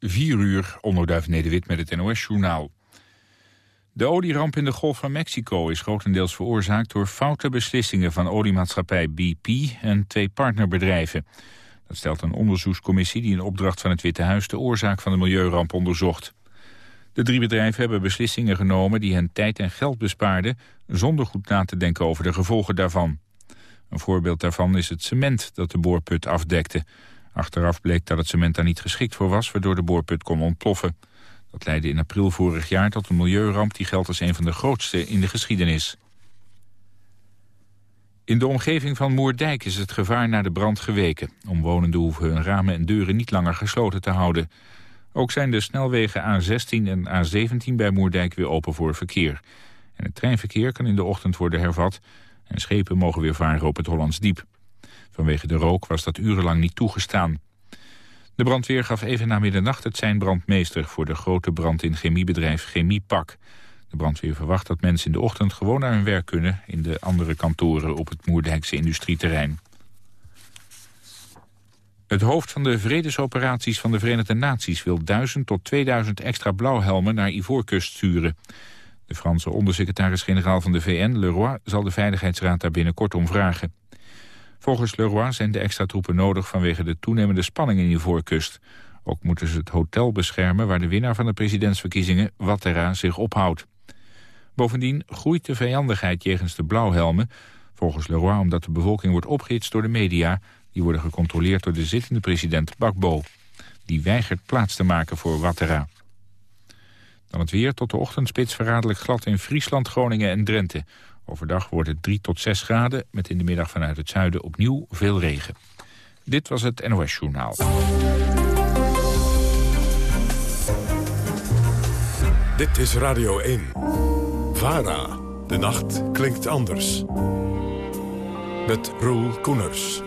4 uur, onderduif Nederwit met het NOS-journaal. De olieramp in de Golf van Mexico is grotendeels veroorzaakt... door foute beslissingen van oliemaatschappij BP en twee partnerbedrijven. Dat stelt een onderzoekscommissie die in opdracht van het Witte Huis... de oorzaak van de milieuramp onderzocht. De drie bedrijven hebben beslissingen genomen die hen tijd en geld bespaarden... zonder goed na te denken over de gevolgen daarvan. Een voorbeeld daarvan is het cement dat de boorput afdekte. Achteraf bleek dat het cement daar niet geschikt voor was... waardoor de boorput kon ontploffen. Dat leidde in april vorig jaar tot een milieuramp... die geldt als een van de grootste in de geschiedenis. In de omgeving van Moerdijk is het gevaar naar de brand geweken. Omwonenden hoeven hun ramen en deuren niet langer gesloten te houden. Ook zijn de snelwegen A16 en A17 bij Moerdijk weer open voor verkeer. En het treinverkeer kan in de ochtend worden hervat... en schepen mogen weer varen op het Hollands Diep. Vanwege de rook was dat urenlang niet toegestaan. De brandweer gaf even na middernacht het zijn brandmeester... voor de grote brand in chemiebedrijf Chemiepak. De brandweer verwacht dat mensen in de ochtend gewoon naar hun werk kunnen... in de andere kantoren op het Moerdijkse industrieterrein. Het hoofd van de vredesoperaties van de Verenigde Naties... wil 1000 tot 2000 extra blauwhelmen naar Ivoorkust sturen. De Franse ondersecretaris-generaal van de VN, Leroy... zal de Veiligheidsraad daar binnenkort om vragen. Volgens Leroy zijn de extra troepen nodig vanwege de toenemende spanning in Ivoorkust. Ook moeten ze het hotel beschermen waar de winnaar van de presidentsverkiezingen, Ouattara, zich ophoudt. Bovendien groeit de vijandigheid jegens de blauwhelmen. Volgens Leroy omdat de bevolking wordt opgehitst door de media. Die worden gecontroleerd door de zittende president Bakbo. Die weigert plaats te maken voor Ouattara. Dan het weer tot de ochtendspits verraderlijk glad in Friesland, Groningen en Drenthe. Overdag wordt het 3 tot 6 graden, met in de middag vanuit het zuiden opnieuw veel regen. Dit was het NOS Journaal. Dit is Radio 1. VARA. De nacht klinkt anders. Met Roel Koeners.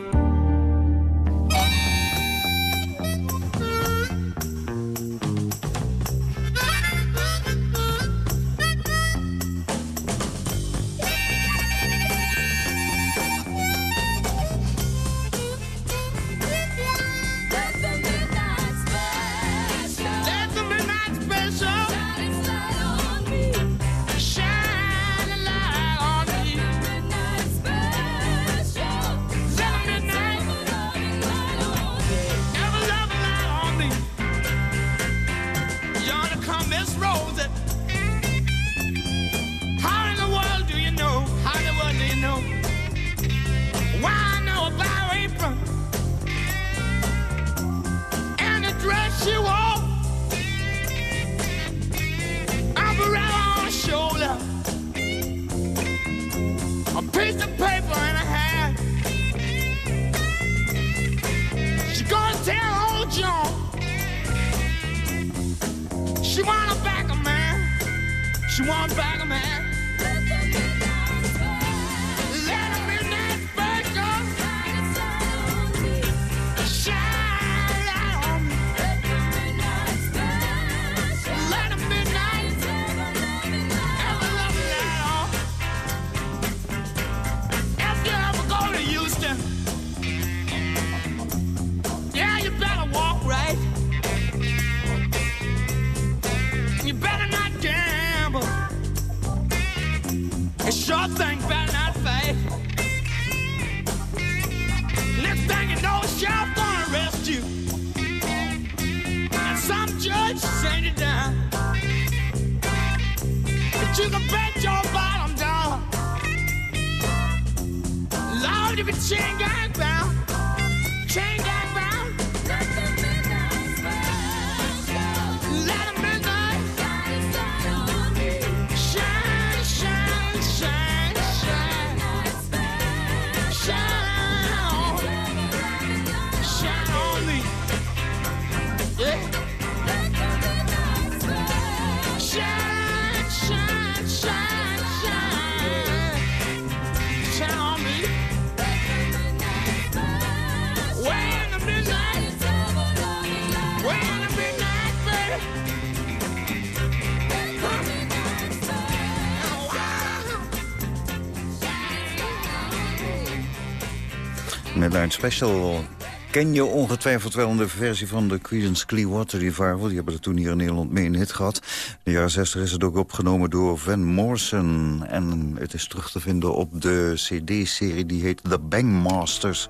Special ken je ongetwijfeld wel de versie van de Creedence Clearwater Revival. Die hebben er toen hier in Nederland mee in hit gehad. In de jaren 60 is het ook opgenomen door Van Morrison. En het is terug te vinden op de cd-serie die heet The Bangmasters.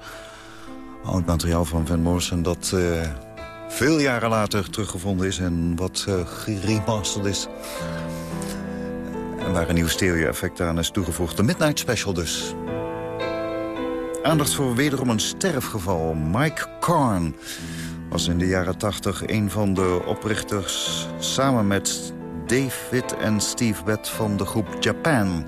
Oud materiaal van Van Morrison dat uh, veel jaren later teruggevonden is... en wat uh, geremasterd is. En waar een nieuw stereo-effect aan is toegevoegd. De Midnight Special dus. Aandacht voor wederom een sterfgeval. Mike Karn was in de jaren 80 een van de oprichters... samen met David en Steve Bett van de groep Japan...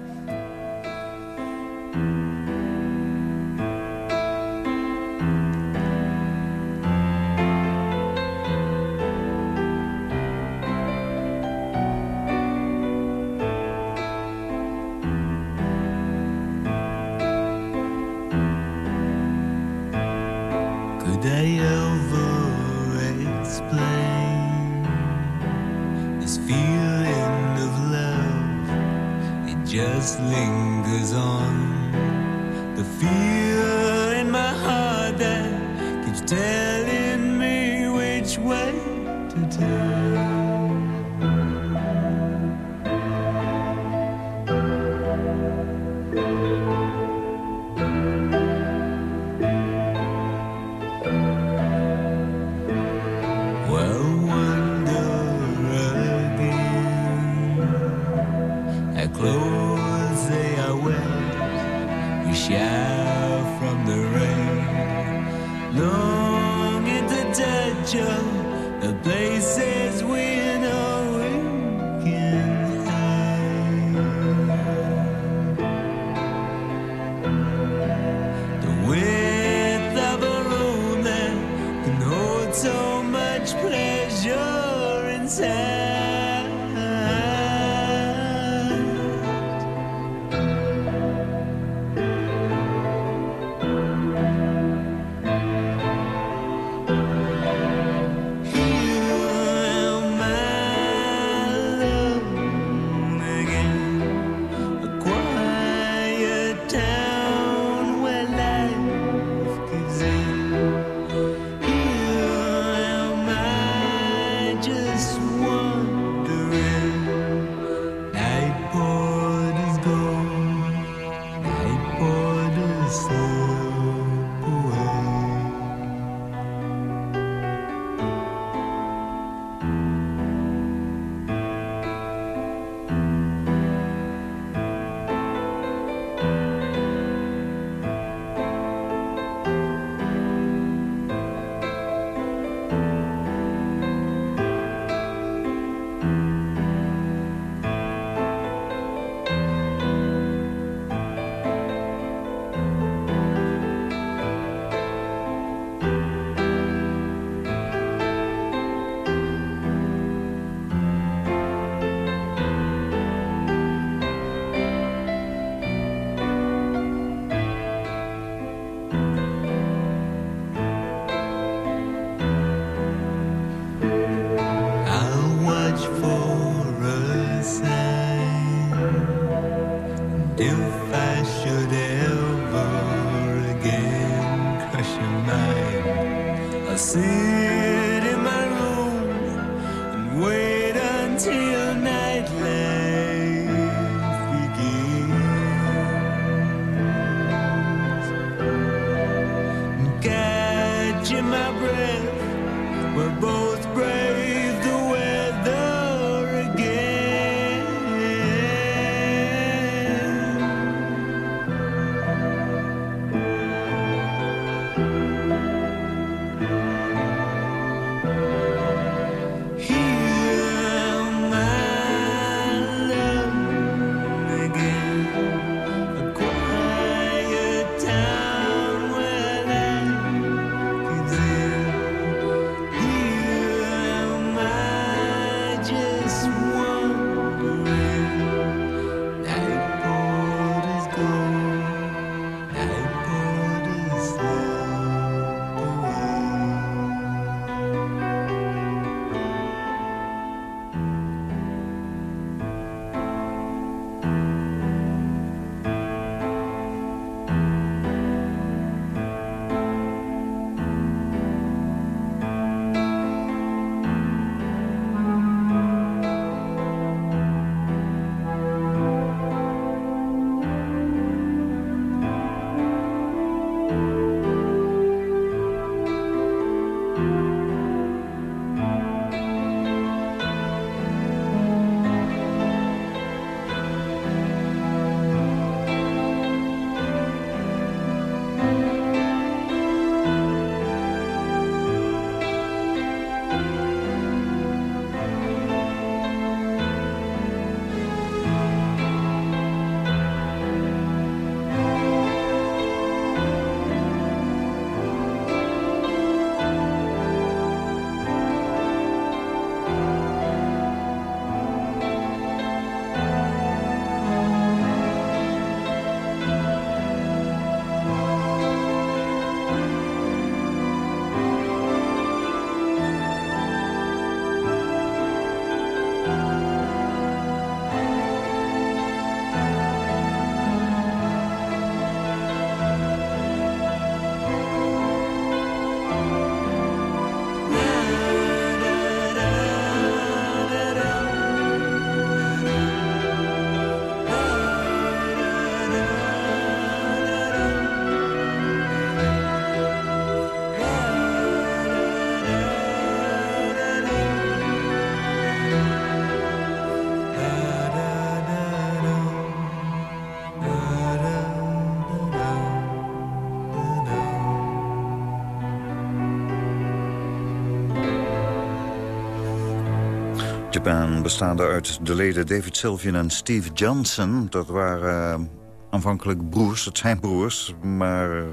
Japan bestaande uit de leden David Sylvian en Steve Johnson. Dat waren uh, aanvankelijk broers, dat zijn broers, maar... Uh,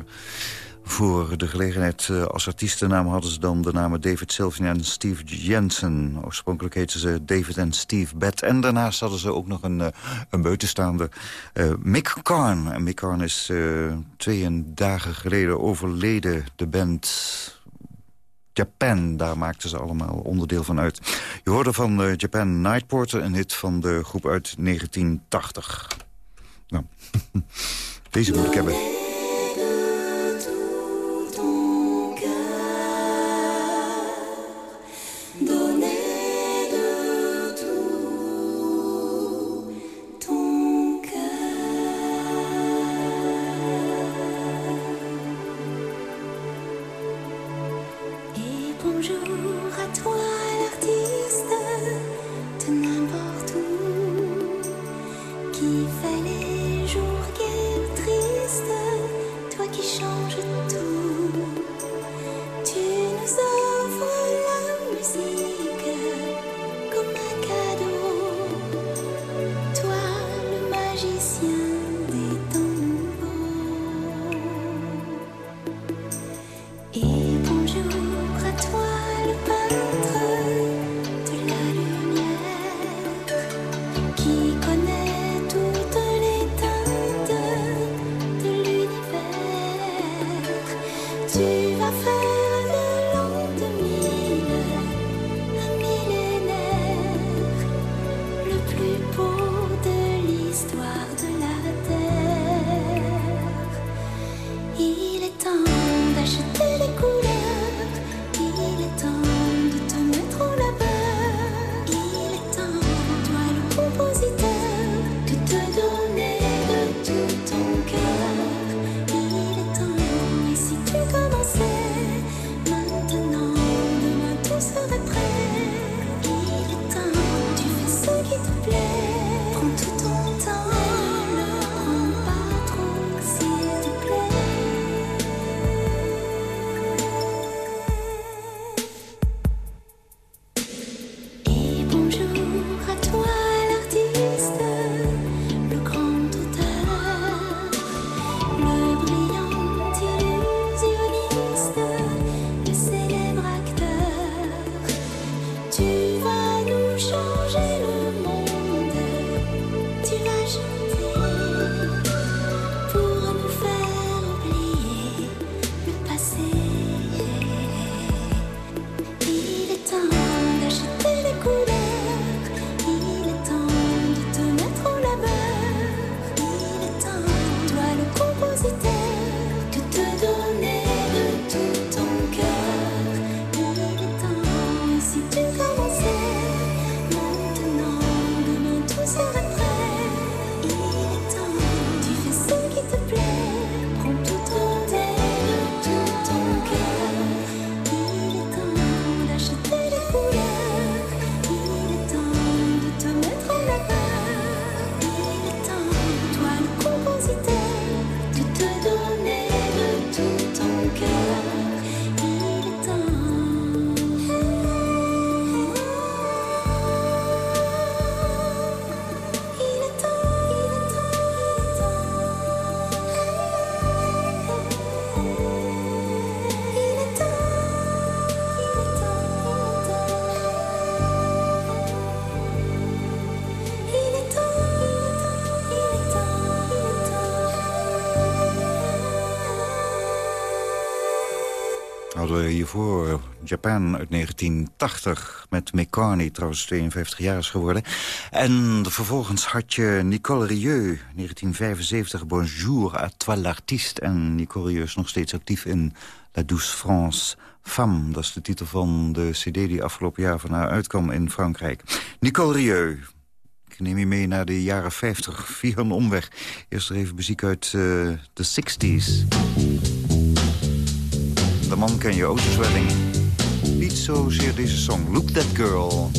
voor de gelegenheid uh, als artiestennaam hadden ze dan de namen David Sylvian en Steve Jensen. Oorspronkelijk heten ze David en Steve Bett. En daarnaast hadden ze ook nog een, uh, een buitenstaander, uh, Mick Karn. En Mick Karn is twee dagen geleden overleden. De band Japan. Daar maakten ze allemaal onderdeel van uit. Je hoorde van uh, Japan Night Porter, een hit van de groep uit 1980. Nou, deze moet ik hebben. Japan uit 1980 met McCartney, trouwens 52 jaar is geworden. En vervolgens had je Nicole Rieu, 1975, Bonjour à toi l'artiste. En Nicole Rieu is nog steeds actief in La Douce France Femme. Dat is de titel van de cd die afgelopen jaar van haar uitkwam in Frankrijk. Nicole Rieu, ik neem je mee naar de jaren 50 via een omweg. Eerst even muziek uit uh, de 60s de man ken je, Otis Redding. Niet zozeer deze song, Look That Girl.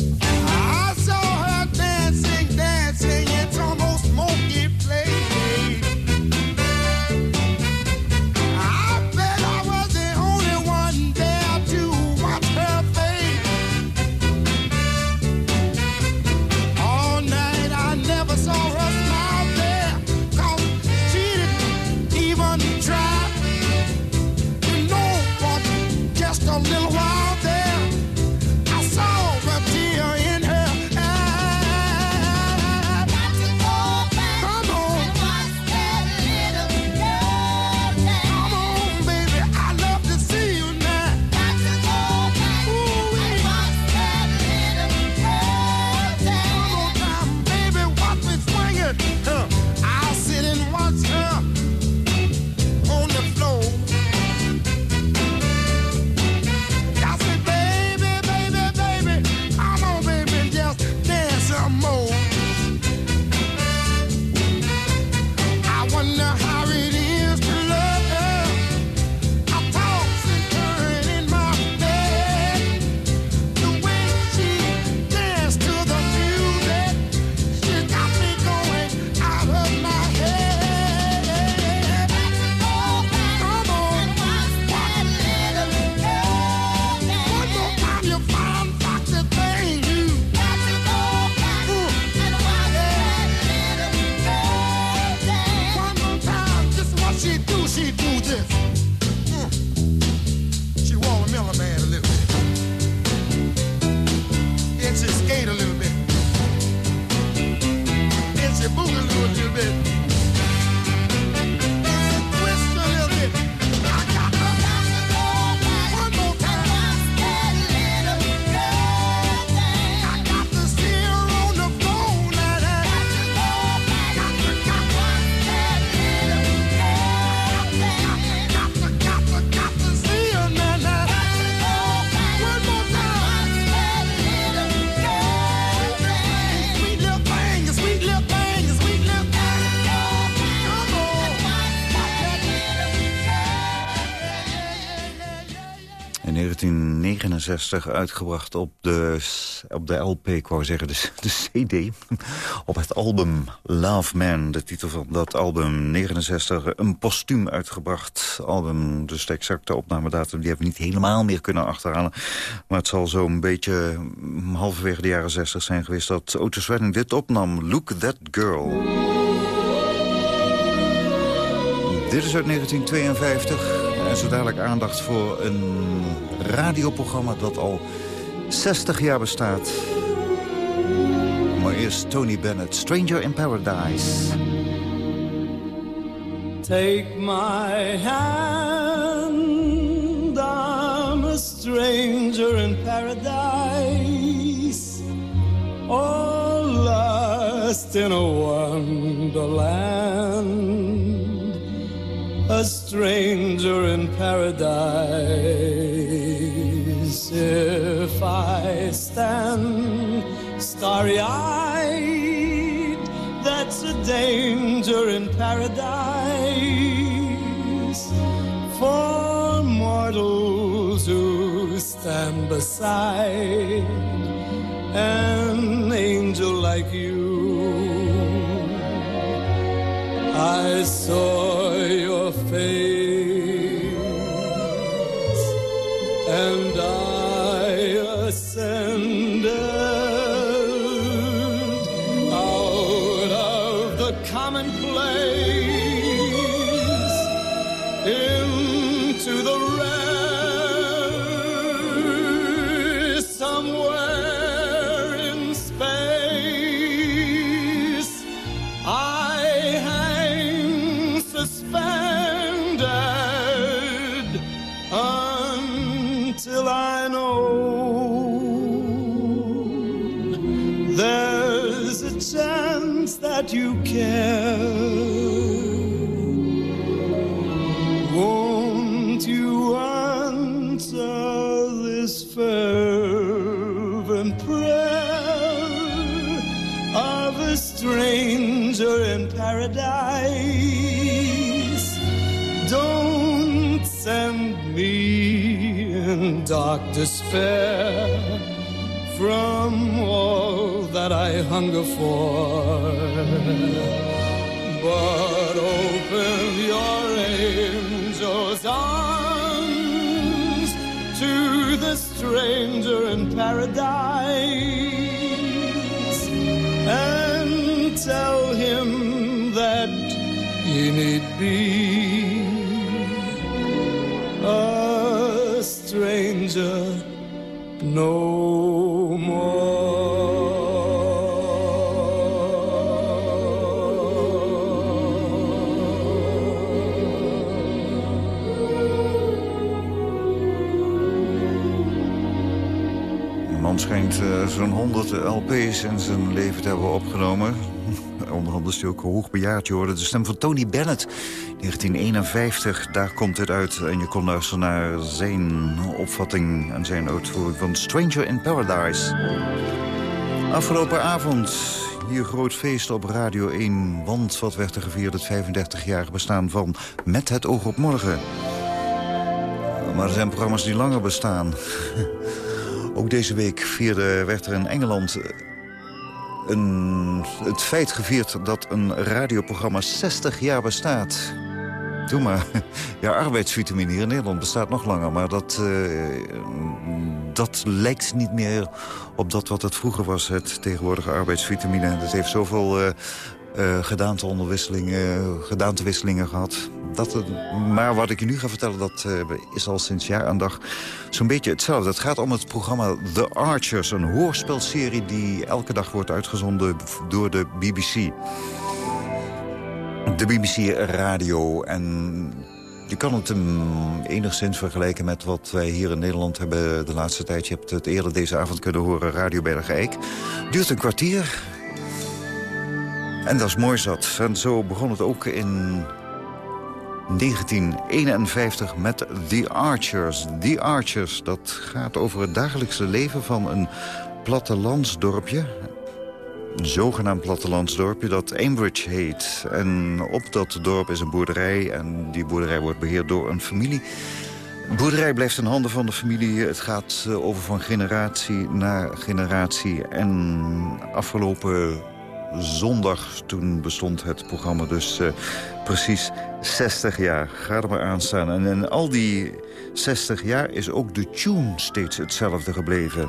1969 uitgebracht op de, op de LP, ik wou zeggen de, de CD. op het album Love Man, de titel van dat album 69. Een postuum uitgebracht album, dus de exacte opnamedatum... die hebben we niet helemaal meer kunnen achterhalen. Maar het zal zo'n beetje halverwege de jaren 60 zijn geweest... dat Otis Redding dit opnam, Look That Girl. Dit is uit 1952 en zo dadelijk aandacht voor een radioprogramma dat al 60 jaar bestaat. Maar eerst Tony Bennett, Stranger in Paradise. Take my hand, I'm a stranger in paradise. All lost in a wonderland. a stranger in paradise. If I stand starry-eyed, that's a danger in paradise for mortals who stand beside an angel like you. I saw dark despair from all that I hunger for. But open your angel's arms to the stranger in paradise and tell him that he need be zo'n 100 LP's in zijn leven hebben opgenomen. Onder andere ook hoogbejaard. Je hoorde de stem van Tony Bennett. 1951, daar komt het uit. En je kon luisteren naar zijn opvatting en zijn uitvoering van Stranger in Paradise. Afgelopen avond hier groot feest op Radio 1. Want wat werd er gevierd het 35-jarige bestaan van Met het oog op morgen. Maar er zijn programma's die langer bestaan. Ook deze week vierde, werd er in Engeland eh, een, het feit gevierd dat een radioprogramma 60 jaar bestaat. Doe maar. Ja, arbeidsvitamine hier in Nederland bestaat nog langer. Maar dat, uh, dat lijkt niet meer op dat wat het vroeger was. Het tegenwoordige arbeidsvitamine. Dat heeft zoveel uh, uh, gedaanteonderwisselingen, gedaantewisselingen gehad. Dat, maar wat ik je nu ga vertellen, dat uh, is al sinds jaar aan dag zo'n beetje hetzelfde. Het gaat om het programma The Archers, een hoorspelserie die elke dag wordt uitgezonden door de BBC. De BBC Radio en je kan het enigszins vergelijken met wat wij hier in Nederland hebben de laatste tijd. Je hebt het eerder deze avond kunnen horen, Radio Bergijk. Duurt een kwartier, en dat is mooi zat. En zo begon het ook in 1951 met The Archers. The Archers, dat gaat over het dagelijkse leven van een plattelandsdorpje. Een zogenaamd plattelandsdorpje dat Ambridge heet. En op dat dorp is een boerderij en die boerderij wordt beheerd door een familie boerderij blijft in handen van de familie. Het gaat eh, over van generatie naar generatie. En afgelopen zondag, toen bestond het programma dus uh, precies 60 jaar. Ga er maar aan staan. En in al die 60 jaar is ook de tune steeds hetzelfde gebleven.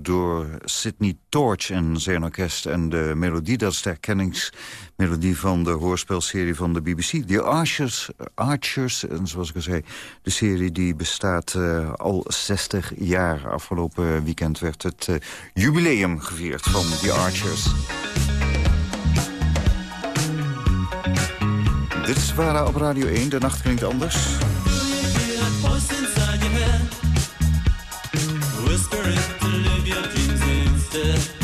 Door Sidney Torch en zijn orkest. En de melodie, dat is de herkenningsmelodie van de hoorspelserie van de BBC. The Archers, Archers en zoals ik al zei, de serie die bestaat uh, al 60 jaar. Afgelopen weekend werd het uh, jubileum gevierd van The Archers. Dit is Vara op Radio 1, de nacht klinkt anders. understood.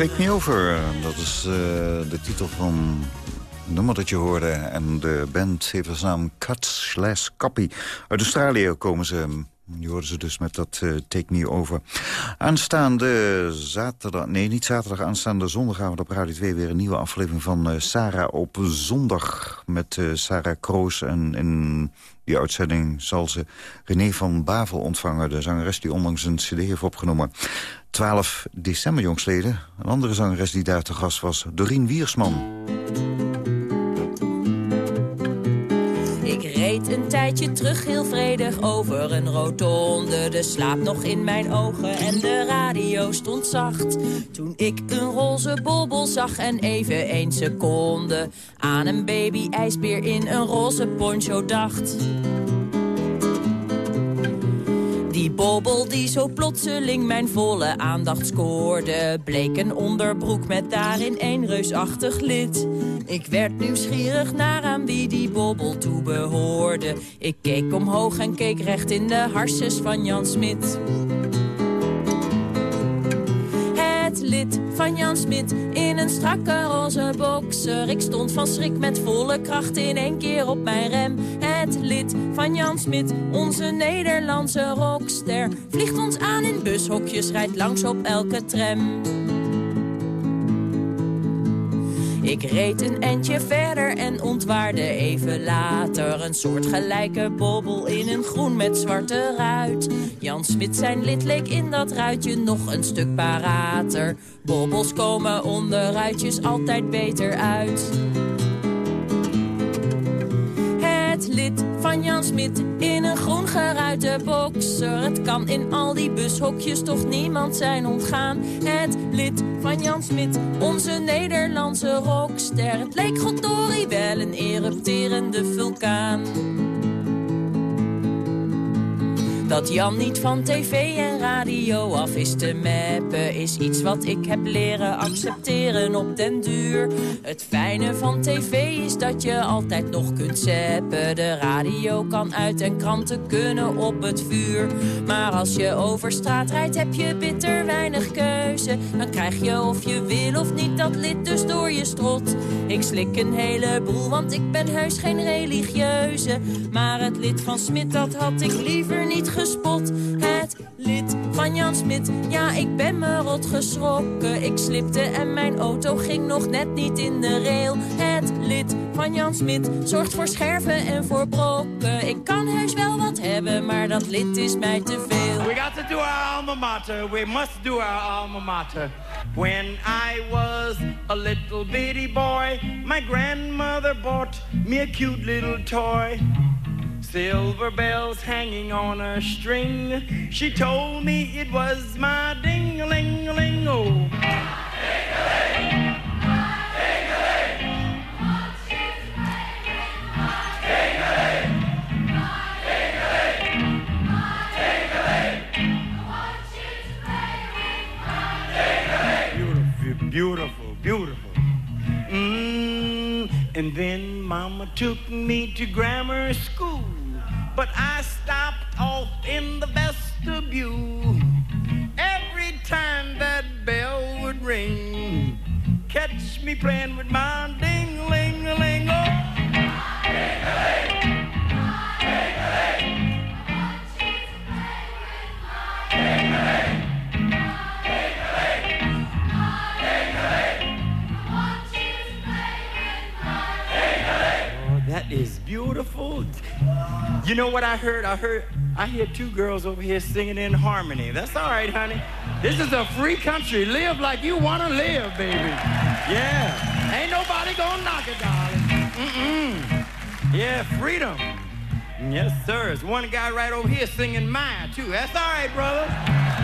Take Me Over, dat is uh, de titel van het nummer dat je hoorde. En de band heeft als naam Cut Slash Copy. Uit Australië komen ze. Die hoorden ze dus met dat uh, Take Me Over. Aanstaande zaterdag, nee niet zaterdag, aanstaande zondagavond op Radio 2... weer een nieuwe aflevering van uh, Sarah op zondag. Met Sarah Kroos en in die uitzending zal ze René van Bavel ontvangen. De zangeres die onlangs een cd heeft opgenomen. 12 december jongsleden. Een andere zangeres die daar te gast was, Dorien Wiersman. Ik reed een tijdje terug heel vredig over een rotonde. De slaap nog in mijn ogen en de radio stond zacht. Toen ik een roze bobbel zag en even één seconde... aan een baby-ijsbeer in een roze poncho dacht... Bobbel die zo plotseling mijn volle aandacht scoorde... bleek een onderbroek met daarin een reusachtig lid. Ik werd nieuwsgierig naar aan wie die bobbel toe behoorde. Ik keek omhoog en keek recht in de harses van Jan Smit. Het lid van Jan Smit in een strakke roze boxer. Ik stond van schrik met volle kracht in één keer op mijn rem. Het lid van Jan Smit, onze Nederlandse rockster. Vliegt ons aan in bushokjes, rijdt langs op elke tram. Ik reed een eindje verder en ontwaarde even later... een soort gelijke bobbel in een groen met zwarte ruit. Jan Smit zijn lid leek in dat ruitje nog een stuk parater. Bobbels komen onder ruitjes altijd beter uit. Lid van Jan Smit in een groen geruite boxer. Het kan in al die bushokjes toch niemand zijn ontgaan. Het lid van Jan Smit, onze Nederlandse rockster. Het leek goddorie wel een erupterende vulkaan. Dat Jan niet van tv en radio af is te meppen... is iets wat ik heb leren accepteren op den duur. Het fijne van tv is dat je altijd nog kunt zeppen. De radio kan uit en kranten kunnen op het vuur. Maar als je over straat rijdt heb je bitter weinig keuze. Dan krijg je of je wil of niet dat lid dus door je strot. Ik slik een heleboel, want ik ben heus geen religieuze. Maar het lid van Smit, dat had ik liever niet Het lid van Jan Smit, ja, ik ben me rot geschrokken. Ik slipte en mijn auto ging nog net niet in de rail. Het lid van Jan Smit zorgt voor scherven en voor brokken. Ik kan heus wel wat hebben, maar dat lid is mij te veel. We got to do our alma mater. We must do our alma mater. When I was a little bitty boy, my grandmother bought me a cute little toy. Silver bells hanging on a string. She told me it was my ding-a-ling-a-ling, oh. Beautiful, beautiful, beautiful. Mm, and then Mama took me to grammar school, but I stopped off in the vestibule. Every time that bell would ring, catch me playing with my ding-a-ling-a-ling. Oh. Oh, that is beautiful. You know what I heard? I heard I hear two girls over here singing in harmony. That's all right, honey. This is a free country. Live like you want to live, baby. Yeah. Ain't nobody gonna knock it, darling. Mm-mm. Yeah, freedom. Yes, sir. There's one guy right over here singing mine, too. That's all right, brother.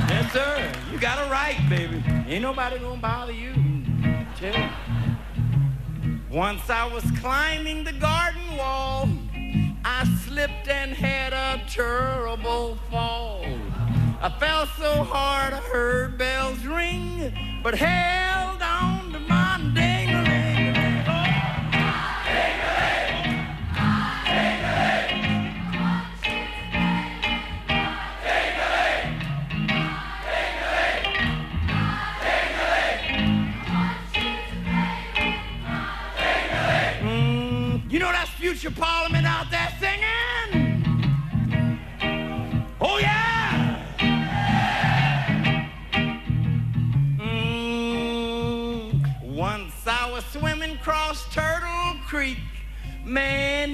Yes, sir. You got a right, baby. Ain't nobody gonna bother you. You. Once I was climbing the garden wall, I slipped and had a terrible fall. I fell so hard I heard bells ring, but held on to my ding a ling. Mm, you know that's future Parliament.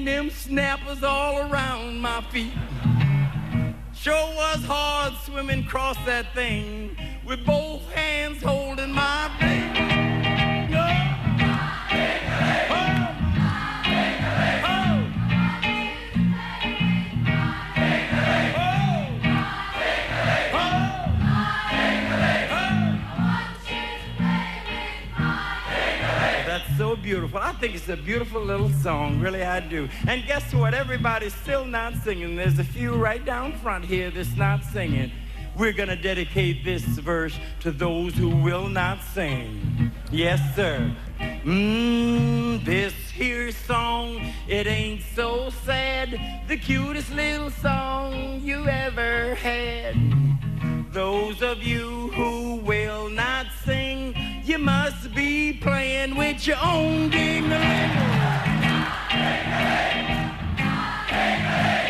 Them snappers all around my feet. Sure was hard swimming across that thing with both hands holding my beautiful. I think it's a beautiful little song, really I do. And guess what? Everybody's still not singing. There's a few right down front here that's not singing. We're gonna dedicate this verse to those who will not sing. Yes, sir. Mmm, this here song, it ain't so sad. The cutest little song you ever had. Those of you who will not sing, must be playing with your own ding-a-ling. you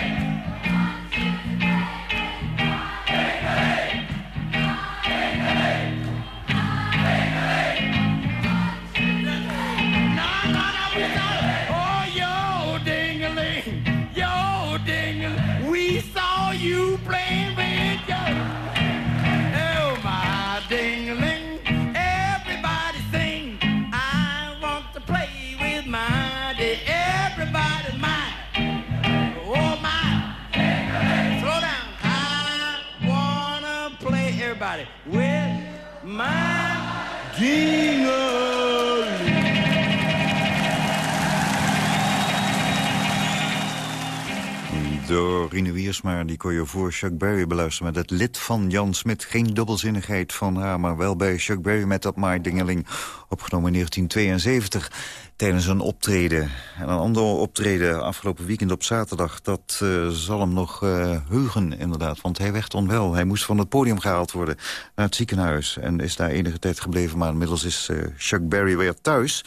door Rine Wiersma. Die kon je voor Chuck Berry beluisteren met het lid van Jan Smit. Geen dubbelzinnigheid van haar, maar wel bij Chuck Berry met dat My Dingeling. Opgenomen in 1972 tijdens een optreden. En een ander optreden afgelopen weekend op zaterdag... dat uh, zal hem nog uh, heugen, inderdaad. Want hij werd onwel. Hij moest van het podium gehaald worden naar het ziekenhuis. En is daar enige tijd gebleven. Maar inmiddels is uh, Chuck Berry weer thuis.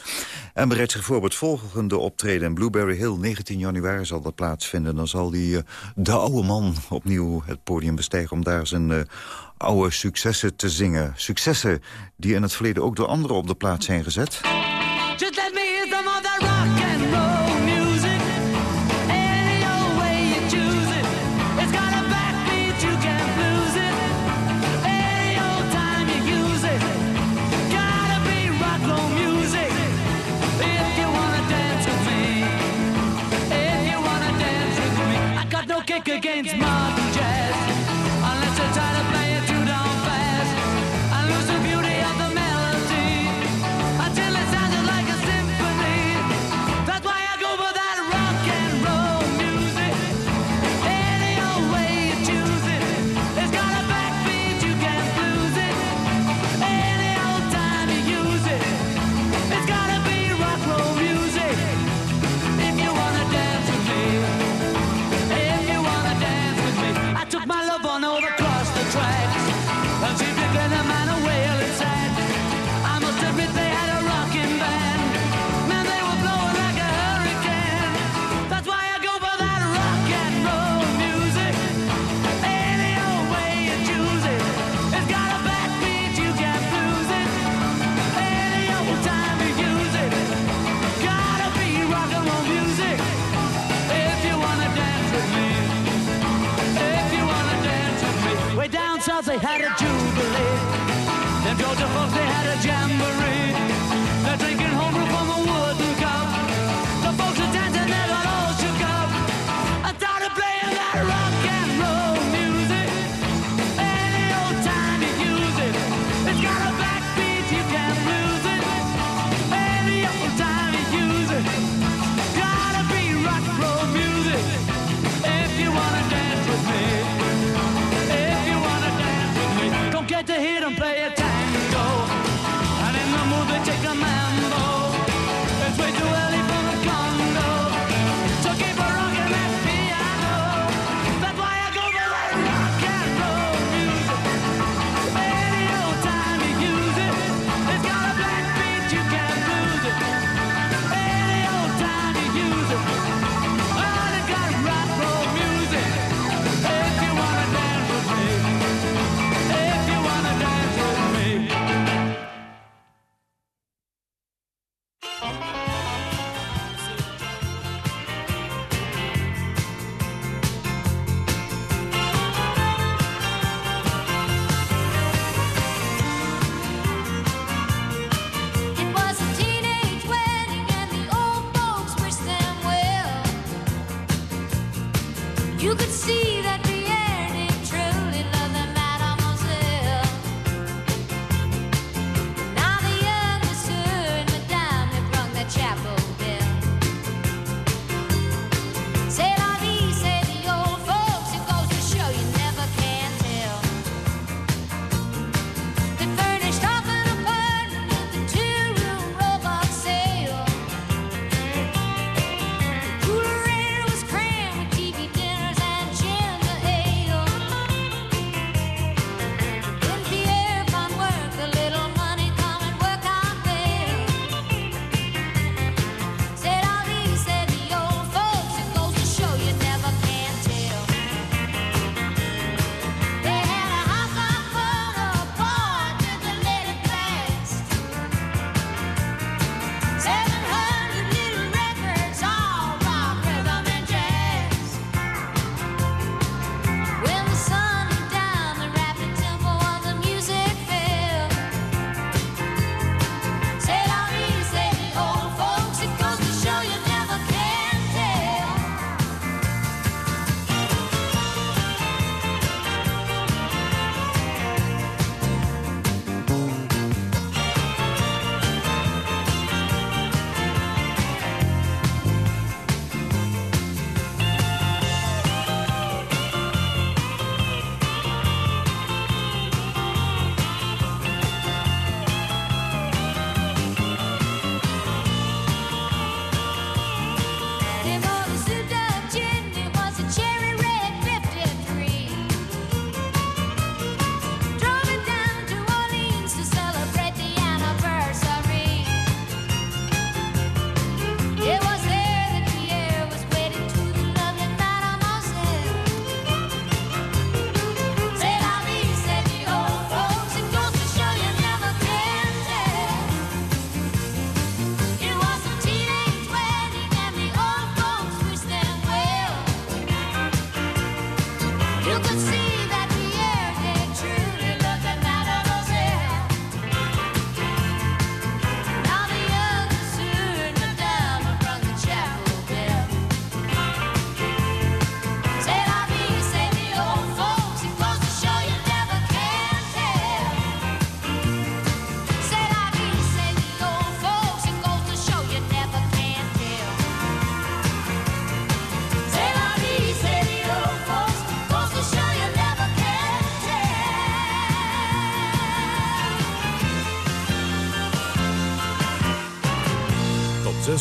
En bereidt zich voor het volgende optreden. In Blueberry Hill, 19 januari zal dat plaatsvinden. Dan zal die, de oude man opnieuw het podium bestijgen... om daar zijn oude successen te zingen. Successen die in het verleden ook door anderen op de plaats zijn gezet. Just let me hear some of that rock and roll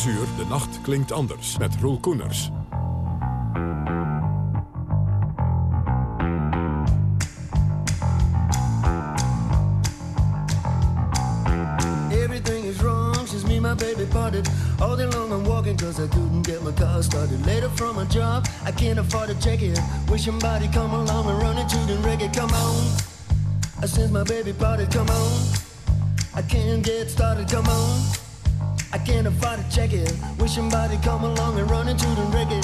6 uur, de nacht klinkt anders met Roel Koeners. Everything is wrong since me my baby parted. All day long I'm walking cause I couldn't get my car started. Later from a job, I can't afford to check it. Wish somebody come along and run into the reggae. Come on. Since my baby parted, come on. I can't get started, come on. I can't afford to check it. Wish somebody come along and run into the reggae.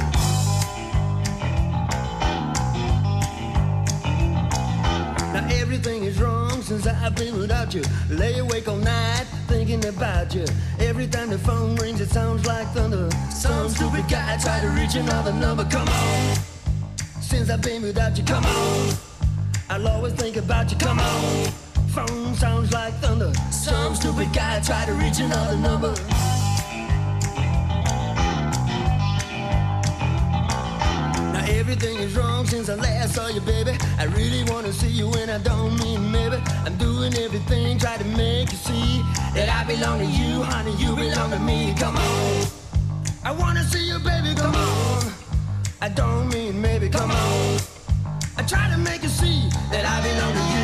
Now everything is wrong since I've been without you. Lay awake all night thinking about you. Every time the phone rings, it sounds like thunder. Some stupid guy tried to reach another number. Come on. Since I've been without you, come on. I'll always think about you. Come on. Phone sounds like thunder. Some stupid guy tried to reach another number. Wrong since I last saw you, baby. I really wanna see you and I don't mean maybe. I'm doing everything, try to make you see that I belong to you, honey. You belong to me. Come on. I wanna see you, baby. Come on. I don't mean maybe. Come on. I try to make you see that I belong to you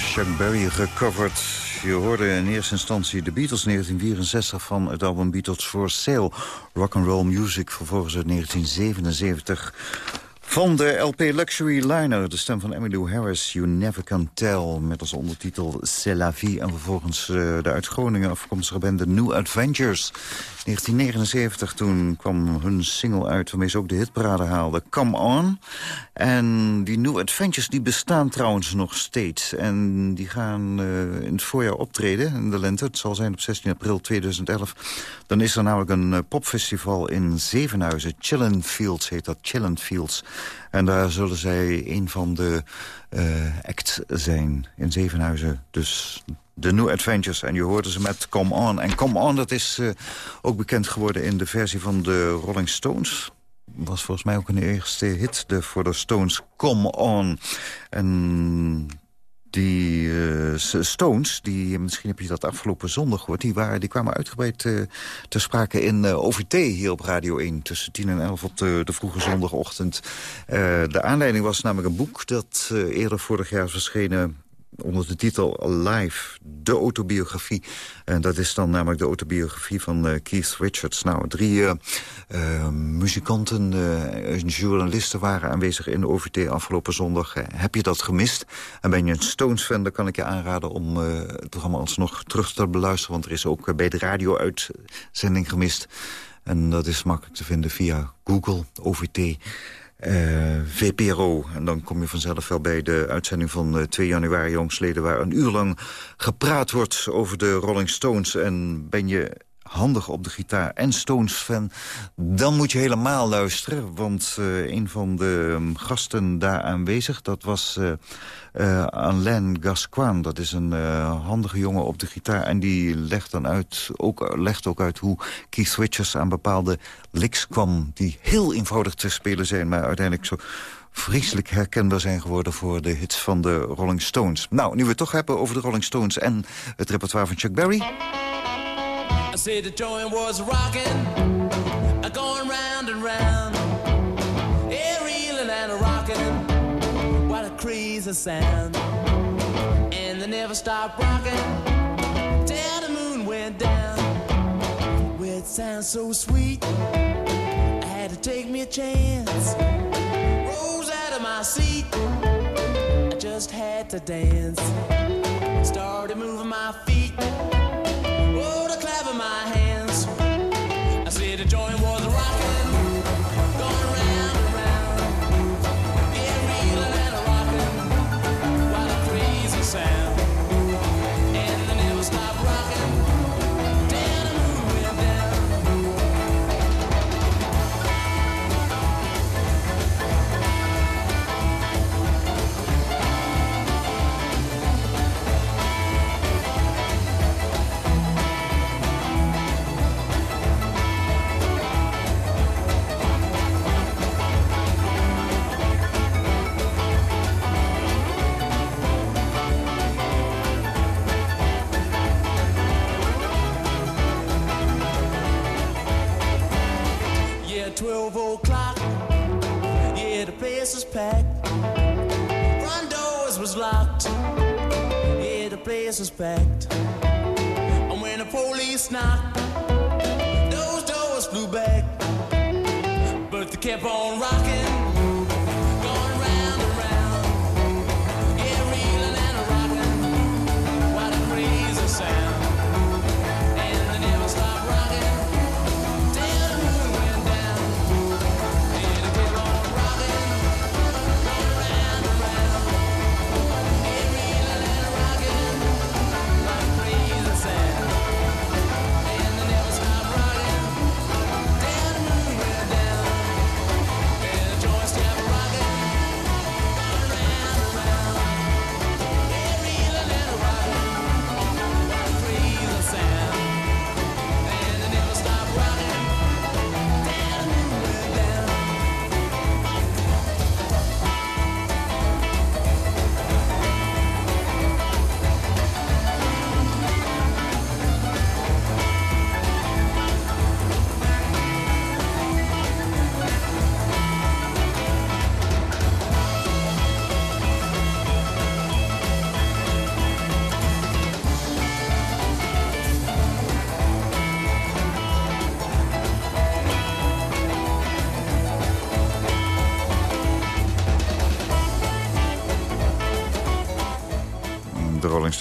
Chuck Berry gecoverd. Je hoorde in eerste instantie de Beatles 1964 van het album Beatles for Sale. Rock'n'roll music, vervolgens uit 1977. Van de LP Luxury Liner, de stem van Emmylou Harris, You Never Can Tell... met als ondertitel C'est la vie. En vervolgens eh, de uit Groningen afkomstige band The New Adventures. 1979, toen kwam hun single uit waarmee ze ook de hitparade haalden. Come On. En die New Adventures die bestaan trouwens nog steeds. En die gaan eh, in het voorjaar optreden, in de lente. Het zal zijn op 16 april 2011. Dan is er namelijk een eh, popfestival in Zevenhuizen. Chillen Fields heet dat, Chillen Fields. En daar zullen zij een van de uh, acts zijn in Zevenhuizen. Dus de New Adventures. En je hoorde ze met Come On. En Come On, dat is uh, ook bekend geworden in de versie van de Rolling Stones. Was volgens mij ook een eerste hit de, voor de Stones. Come On. En die uh, Stones, die, misschien heb je dat afgelopen zondag gehoord... die, waren, die kwamen uitgebreid uh, te sprake in OVT hier op Radio 1... tussen 10 en 11 op de, de vroege zondagochtend. de aanleiding was namelijk een boek dat eerder vorig jaar verschenen onder de titel Alive, de autobiografie. En dat is dan namelijk de autobiografie van uh, Keith Richards. Nou, drie uh, uh, muzikanten en journalisten waren aanwezig in de OVT afgelopen zondag. heb je dat gemist? En ben je een Stones-fan, dan kan ik je aanraden om het programma alsnog terug te beluisteren. Want er is ook bij de radio-uitzending gemist. En dat is makkelijk te vinden via Google, OVT... Uh, VPRO. En dan kom je vanzelf wel bij de uitzending van uh, 2 januari jongsleden... waar een uur lang gepraat wordt over de Rolling Stones. En ben je handig op de gitaar en Stones-fan... dan moet je helemaal luisteren. Want uh, een van de um, gasten daar aanwezig, dat was uh, uh, Alain Gascoigne. Dat is een handige jongen op de gitaar. En die legt, dan uit, ook, legt ook uit hoe Keith Richards aan bepaalde licks kwam... die heel eenvoudig te spelen zijn, maar uiteindelijk zo vreselijk herkenbaar zijn geworden voor de hits van de Rolling Stones. Nou, nu we het toch hebben over de Rolling Stones en het repertoire van Chuck Berry... I said the joint was rocking, going round and round. Yeah, reeling and rocking, what a crazy sound. And they never stopped rocking till the moon went down. Well, it sounds so sweet, I had to take me a chance. Rose out of my seat, I just had to dance. Started moving my feet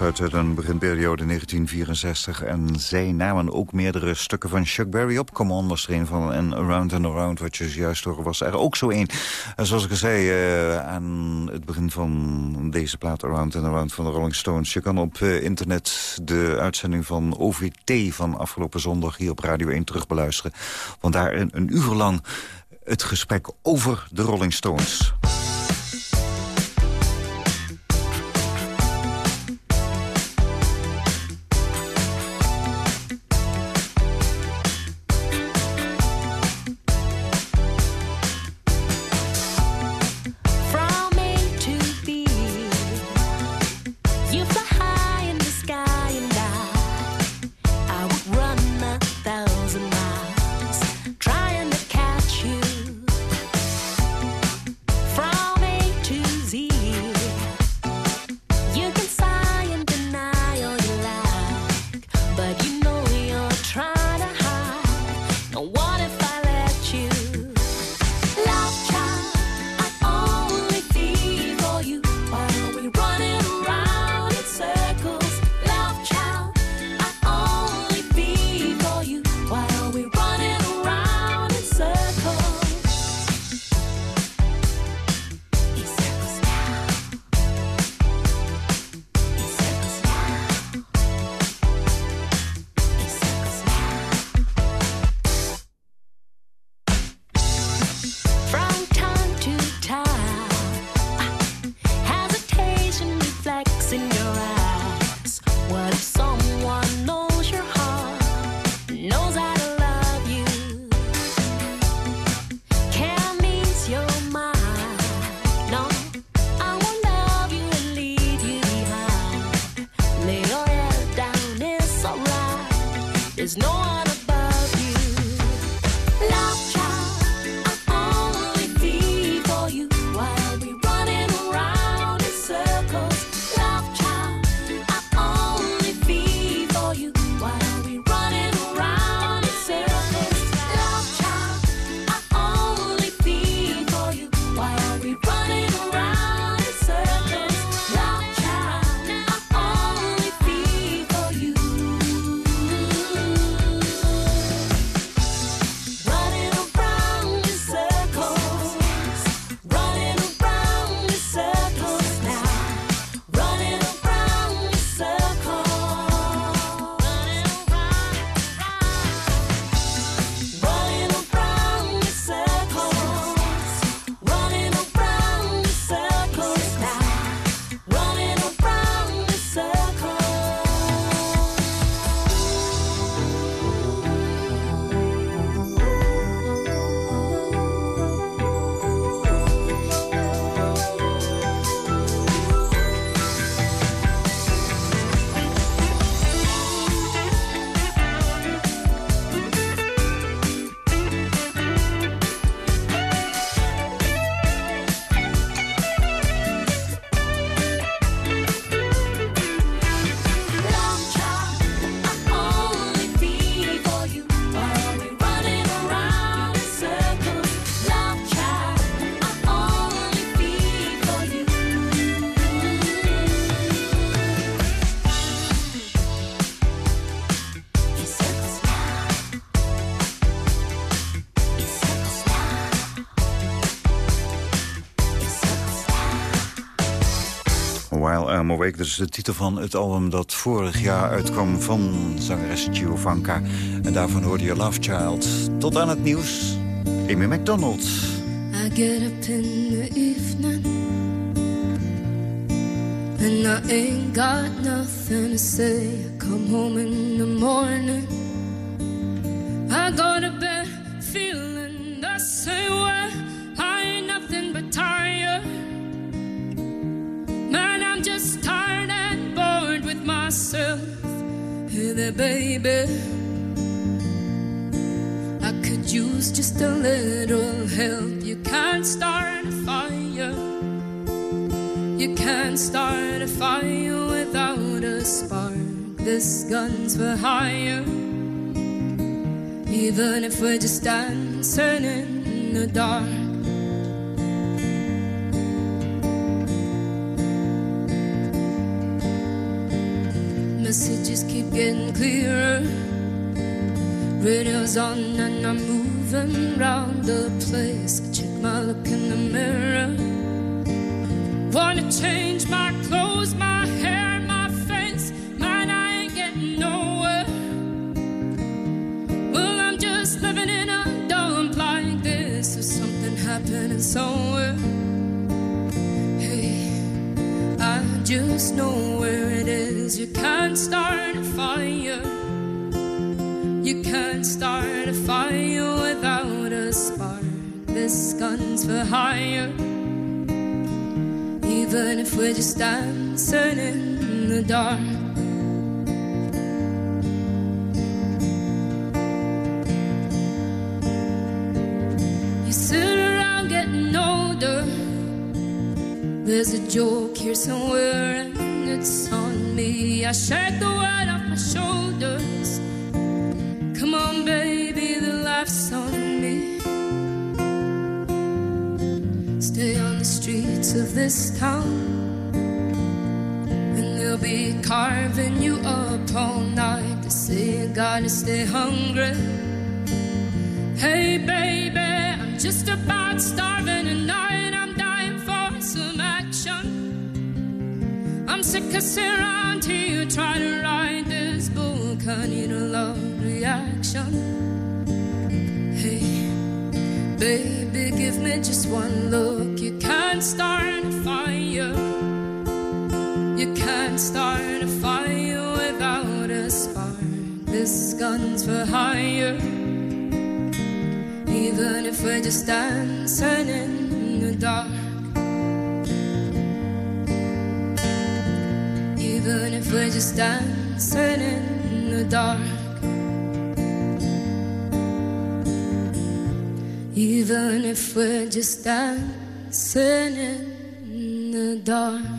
Uit een beginperiode 1964. En zij namen ook meerdere stukken van Chuck Berry op. Come On er een van. En Around and Around, wat je juist hoorde, was er ook zo een. En zoals ik al zei eh, aan het begin van deze plaat... Around and Around van de Rolling Stones... je kan op eh, internet de uitzending van OVT van afgelopen zondag... hier op Radio 1 terugbeluisteren. Want daar een uur lang het gesprek over de Rolling Stones... I'm Awake, dat is de titel van het album dat vorig jaar uitkwam van zangeres Giovanka. En daarvan hoorde je Love Child. Tot aan het nieuws, Amy McDonald. I get up in the evening and I ain't got nothing to say. I come home in the morning. I go to bed Baby. I could use just a little help. You can't start a fire. You can't start a fire without a spark. This gun's for hire. Even if we're just dancing in the dark. Getting clearer. Radio's on and I'm moving around the place. I check my look in the mirror. Wanna change my clothes, my hair, my face. Man, I ain't getting nowhere. Well, I'm just living in a dump like this. There's something happening somewhere. Hey, I just know where it is. You can't start a fire. You can't start a fire without a spark. This gun's for hire. Even if we're just dancing in the dark. You sit around getting older. There's a joke here somewhere, and it's on I shake the weight off my shoulders. Come on, baby, the life's on me. Stay on the streets of this town, and they'll be carving you up all night to say you gotta stay hungry. Hey, baby, I'm just about starving tonight. I'm dying for some action. I'm sick of sitting trying to write this book. I need a love reaction. Hey, baby, give me just one look. You can't start a fire. You can't start a fire without a spark. This gun's for hire. Even if we're just dancing in the dark. Even if we're just dancing in the dark. Even if we're just dancing in the dark.